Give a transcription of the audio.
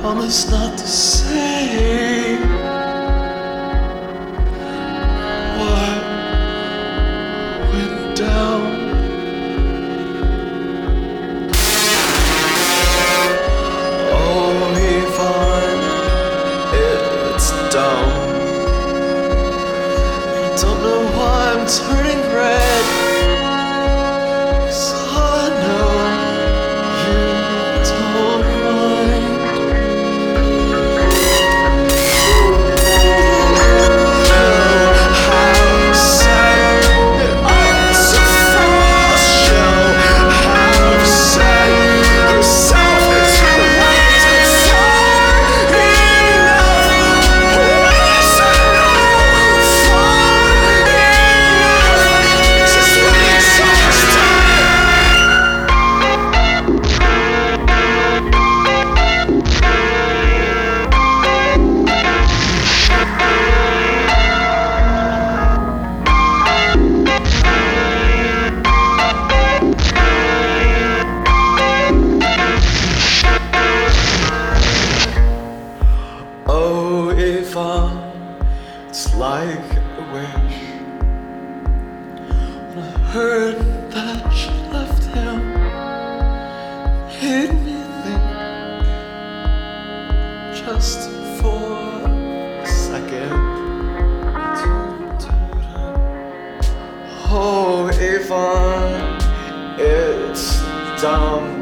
promise not to say what went down. Oh, Yvonne, it's. I don't know why I'm turning heard that she left him, me think just for a second. Oh, Avon, it's dumb.